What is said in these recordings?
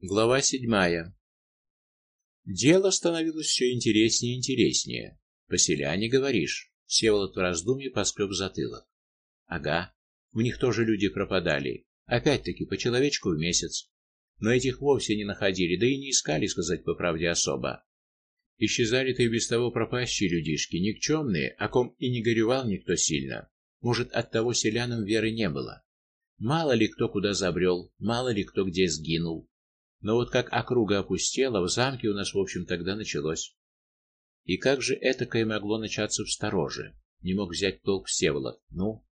Глава седьмая. Дело становилось все интереснее и интереснее. Поселяне, говоришь? Всеволод в раздумье поскреб затылок. Ага. У них тоже люди пропадали. Опять-таки по человечку в месяц. Но этих вовсе не находили, да и не искали, сказать по правде особо. Исчезали-то и без того пропащие людишки, никчемные, о ком и не горевал никто сильно. Может, от того селянам веры не было. Мало ли кто куда забрел, мало ли кто где сгинул. Но вот как округа опустела, в замке у нас, в общем, тогда началось. И как же этакое могло начаться в стороже? Не мог взять толк Всеволод. Ну,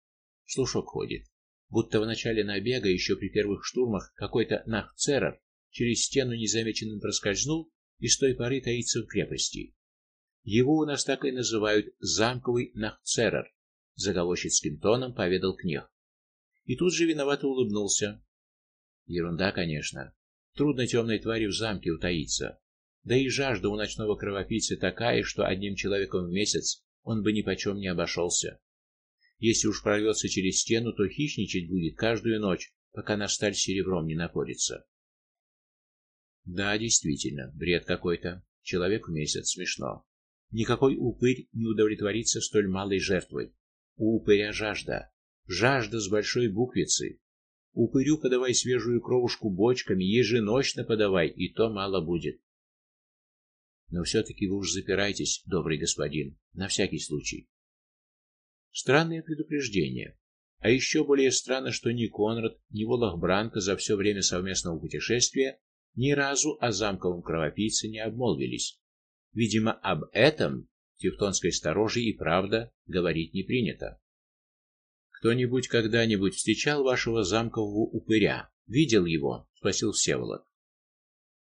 слушок ходит. Будто в начале набега, еще при первых штурмах, какой-то нахцерер через стену незамеченным проскользнул и с той поры таится в крепости. Его у нас так и называют замковый нахцерер, заговорщицким тоном поведал князь. И тут же виновато улыбнулся. Ерунда, конечно. Трудно темной твари в замке утаиться. Да и жажда у ночного кровопийцы такая, что одним человеком в месяц он бы ни почем не обошелся. Если уж прорвется через стену, то хищничать будет каждую ночь, пока на сталь серебром не напорится. Да, действительно, бред какой-то. Человек в месяц смешно. Никакой упырь не удовлетворится столь малой жертвой. У упыря жажда, жажда с большой буквицы. Упырю подавай свежую кровушку бочками, еженочно подавай, и то мало будет. Но все таки вы уж запирайтесь, добрый господин, на всякий случай. Странное предупреждение. А еще более странно, что ни Конрад, ни Волохбранка за все время совместного путешествия ни разу о замковом кровопийце не обмолвились. Видимо, об этом тевтонской стороже и правда говорить не принято. Кто-нибудь когда-нибудь встречал вашего замкового упыря? Видел его? спросил Всеволод.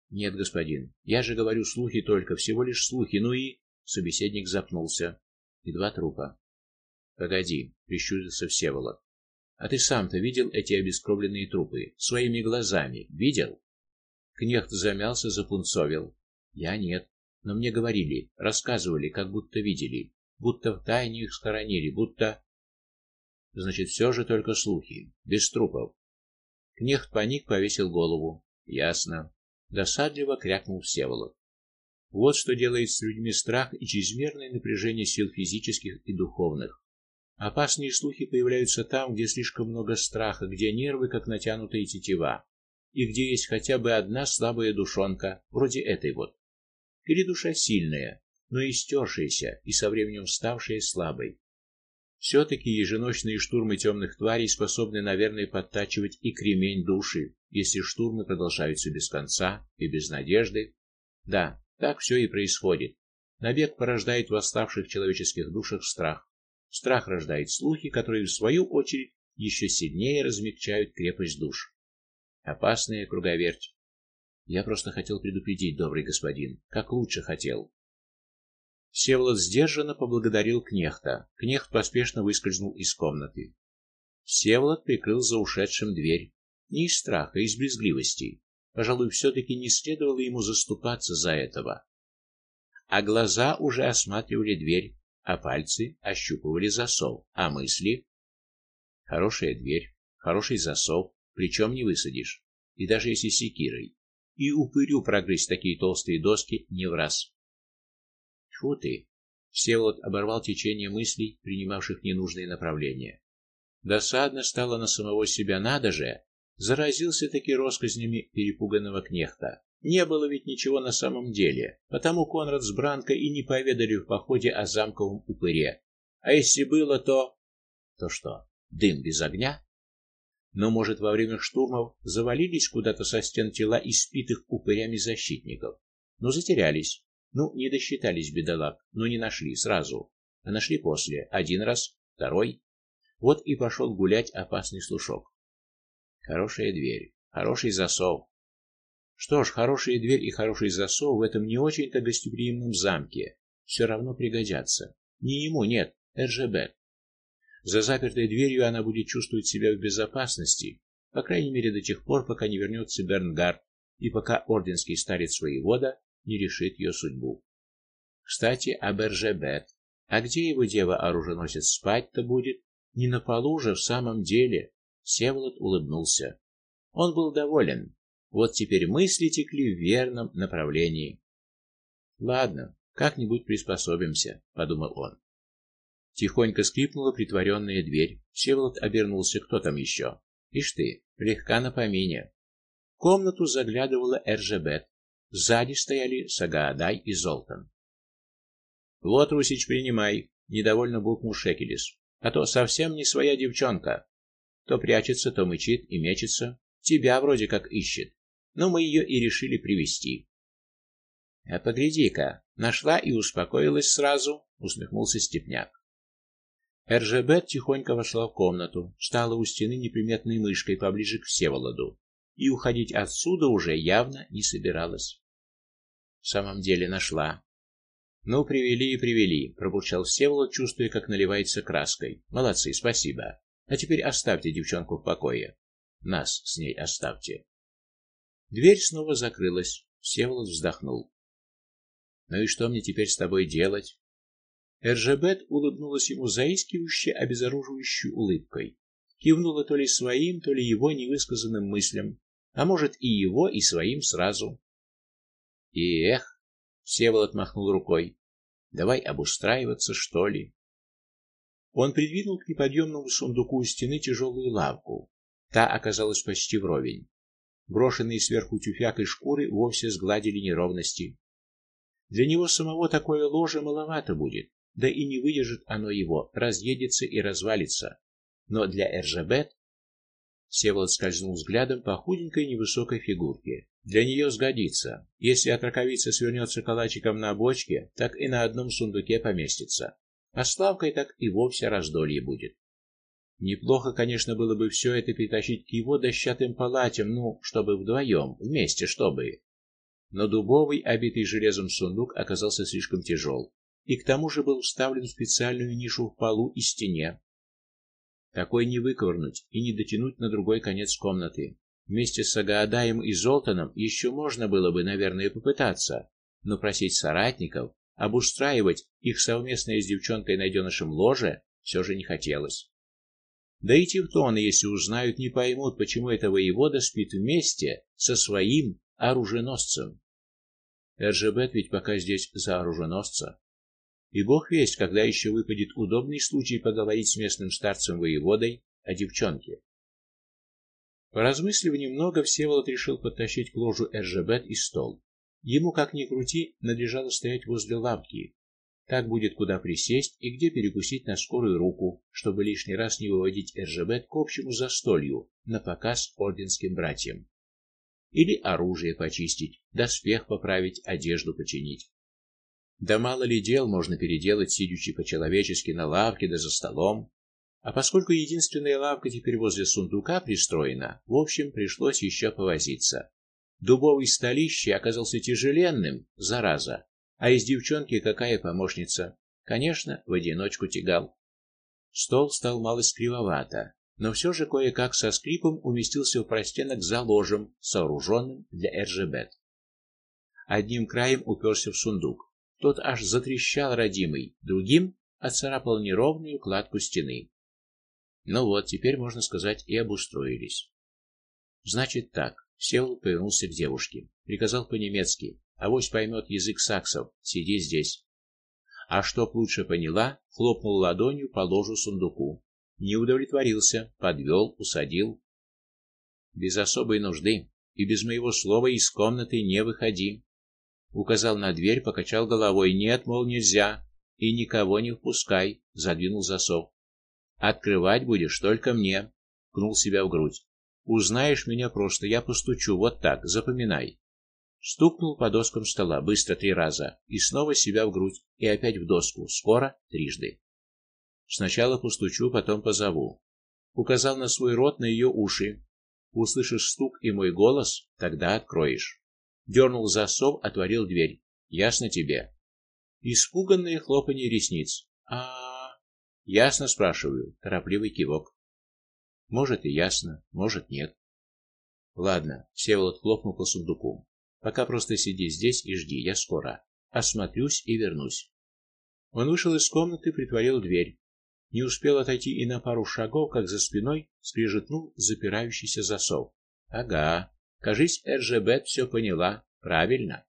Нет, господин. Я же говорю слухи только, всего лишь слухи. Ну и собеседник запнулся. И два трупа. Погоди, прищурился Всеволод. А ты сам-то видел эти обескровленные трупы своими глазами? Видел? Кнехт замялся, запунцовил. Я нет, но мне говорили, рассказывали, как будто видели, будто в тайне их схоронили, будто Значит, все же только слухи, без трупов. Кнехт паник повесил голову. Ясно. Досадливо крякнул Всеволод. Вот что делает с людьми страх и чрезмерное напряжение сил физических и духовных. Опасные слухи появляются там, где слишком много страха, где нервы как натянутые тетива, и где есть хотя бы одна слабая душонка, вроде этой вот. Или душа сильная, но истершаяся и со временем ставшая слабой. Все-таки еженочные штурмы темных тварей способны, наверное, подтачивать и кремень души, если штурмы продолжаются без конца и без надежды. Да, так все и происходит. Набег порождает в восставших человеческих душах страх. Страх рождает слухи, которые в свою очередь еще сильнее размягчают крепость душ. Опасная круговерть. Я просто хотел предупредить, добрый господин, как лучше хотел. Всеволод сдержанно поблагодарил кнехта. Кнехт поспешно выскользнул из комнаты. Всеволод прикрыл за ушедшим дверь. Не из страха, из брезгливости. Пожалуй, все таки не следовало ему заступаться за этого. А глаза уже осматривали дверь, а пальцы ощупывали засов, а мысли Хорошая дверь, хороший засов, причем не высадишь. И даже если секирой. И упырю прогрызть такие толстые доски не в раз. Тьфу ты. Всеволод оборвал течение мыслей, принимавших ненужные направления. Досадно стало на самого себя, надо же, заразился таки россказнями перепуганного кнехта. Не было ведь ничего на самом деле, потому Конрад с Бранко и не поведали в походе о замковом упыре. А если было, то то что? Дым без огня? Но, может, во время штурмов завалились куда-то со стен тела испитых упырями защитников, но затерялись. Ну, не досчитались бедолаг, но не нашли сразу, а нашли после, один раз, второй. Вот и пошел гулять опасный слушок. Хорошая дверь, хороший засов. Что ж, хорошая дверь и хороший засов в этом не очень-то гостеприимном замке все равно пригодятся. Не ему, нет, РЖБ. За запертой дверью она будет чувствовать себя в безопасности, по крайней мере до тех пор, пока не вернется Бернгард и пока орденский старец воевода не решит ее судьбу. Кстати, об Эржебет. А где его дева-оруженосец спать-то будет? Не на полу же в самом деле. Севолод улыбнулся. Он был доволен. Вот теперь мысли текли в верном направлении. Ладно, как-нибудь приспособимся, подумал он. Тихонько скрипнула притворенная дверь. Всеволод обернулся, кто там еще? Ишь ты, легка на помине. В комнату заглядывала Эржебет. Сзади стояли Сагаадай и Золтан. Вот, Русич, принимай, недовольно буркнул Шекелис. А то совсем не своя девчонка. То прячется, то мычит и мечется, тебя вроде как ищет. Но мы ее и решили привести. А погляди-ка, нашла и успокоилась сразу, усмехнулся Степняк. Эржебет тихонько вошла в комнату, встала у стены неприметной мышкой поближе к Всеволоду и уходить отсюда уже явно не собиралась. В самом деле нашла. Ну, привели и привели, пробурчал Всеволод, чувствуя, как наливается краской. Молодцы, спасибо. А теперь оставьте девчонку в покое. Нас с ней оставьте. Дверь снова закрылась. Всеволод вздохнул. Ну и что мне теперь с тобой делать? Эржебет улыбнулась ему заискивающе, обезоруживающей улыбкой. Кивнула то ли своим, то ли его невысказанным мыслям, а может и его, и своим сразу. И эх, Всеволод махнул рукой. Давай обустраиваться, что ли. Он придвинул к неподъемному сундуку у стены тяжелую лавку. Та оказалась почти вровень. Брошенные сверху тюфяк и шкуры вовсе сгладили неровности. Для него самого такое ложе маловато будет, да и не выдержит оно его, разъедется и развалится. Но для Эржебет Всеволод скользнул взглядом по худенькой невысокой фигурке. Для нее сгодится. Если отраковица свернется калачиком на бочке, так и на одном сундуке поместится. А Славкой так и вовсе раздолье будет. Неплохо, конечно, было бы все это перетащить к его дощатым палатям, ну, чтобы вдвоем, вместе, чтобы. Но дубовый, обитый железом сундук оказался слишком тяжел, и к тому же был вставлен в специальную нишу в полу и стене, такой не выковырнуть и не дотянуть на другой конец комнаты. Вместе с Сагаадаем и Золтаном еще можно было бы, наверное, попытаться, но просить соратников обустраивать их совместное с девчонкой найденышем ложе все же не хотелось. Да и тевтоны, если узнают, не поймут, почему это воевода спит вместе со своим оруженосцем. Эржебет ведь пока здесь за оруженосца. И бог весть, когда еще выпадет удобный случай поговорить с местным старцем воеводой о девчонке. Поразмыслив немного, Всеволод решил подтащить к ложу Эржебет и стол. Ему, как ни крути, надлежало стоять возле лавки. Так будет куда присесть и где перекусить на скорую руку, чтобы лишний раз не выводить Эржебет к общему застолью на показ орденским братьям. Или оружие почистить, доспех поправить, одежду починить. Да мало ли дел можно переделать, сидячи по-человечески на лавке да за столом. А поскольку единственная лавка теперь возле сундука пристроена, в общем, пришлось еще повозиться. Дубовый столище оказался тяжеленным, зараза. А из девчонки какая помощница? Конечно, в одиночку тягал. Стол стал малость кривовато, но все же кое-как со скрипом уместился в простенок за ложем, сооруженным для РЖБ. Одним краем уперся в сундук, тот аж затрещал родимый, другим отцарапал неровную кладку стены. Ну вот, теперь можно сказать, и обустроились. Значит так, Всеволод повернулся к девушке, приказал по-немецки: "Авось поймет язык саксов. Сиди здесь". А чтоб лучше поняла, хлопнул ладонью по ложу сундуку. Не удовлетворился, подвел, усадил. Без особой нужды и без моего слова из комнаты не выходи указал на дверь, покачал головой: "Нет, мол, нельзя. И никого не впускай", задвинул засов. "Открывать будешь только мне", кнул себя в грудь. "Узнаешь меня просто, я постучу вот так, запоминай". Стукнул по доскам стола быстро три раза и снова себя в грудь и опять в доску, скоро трижды. Сначала постучу, потом позову. Указал на свой рот, на ее уши. Услышишь стук и мой голос, тогда откроешь. Дернул засов, отворил дверь. Ясно тебе? Испуганное хлопанье ресниц. А, ясно, спрашиваю. Торопливый кивок. Может и ясно, может нет. Ладно, Всеволод хлопнул по сундуку. Пока просто сиди здесь и жди, я скоро. Осмотрюсь и вернусь. Он вышел из комнаты, притворил дверь. Не успел отойти и на пару шагов, как за спиной скрежетнул запирающийся засов. Ага, Кажись, Эржебет все поняла правильно.